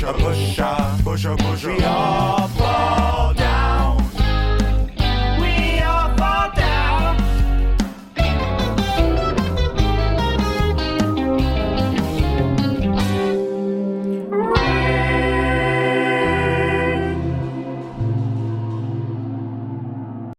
pusher, pusher, pusher, pusher. We are